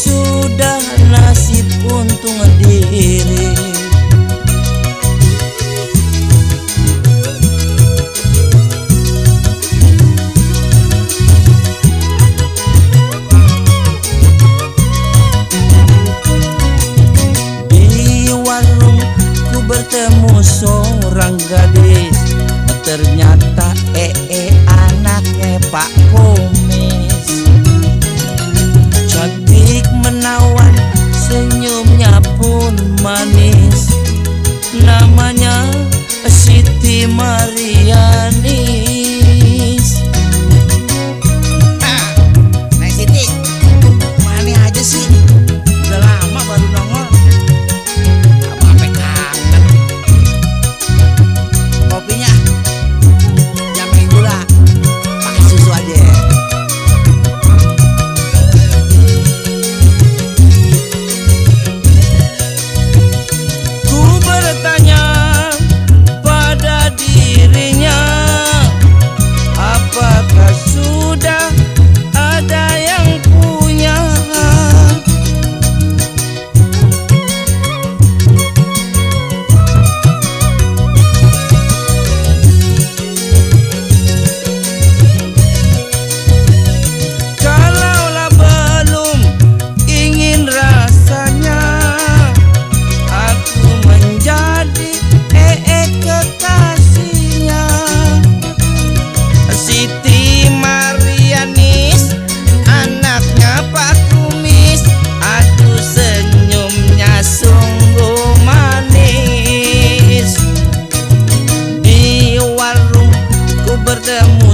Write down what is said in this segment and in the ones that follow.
sudah nasib untung diri. Pun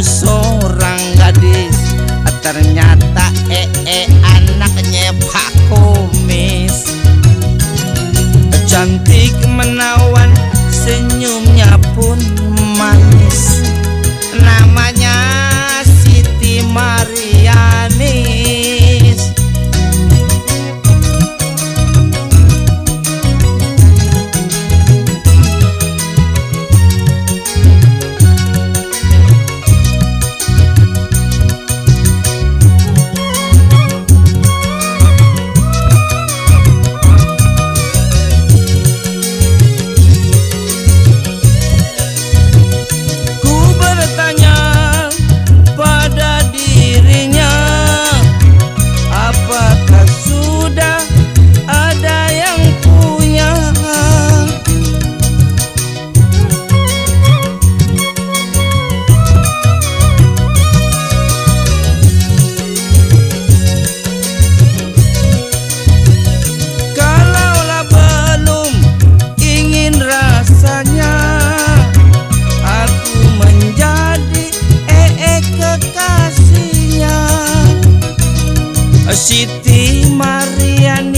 seorang gadis. Ternyata ee -e anaknya Pak Komis. Cantik menawan senyumnya pun manis Siti Marian.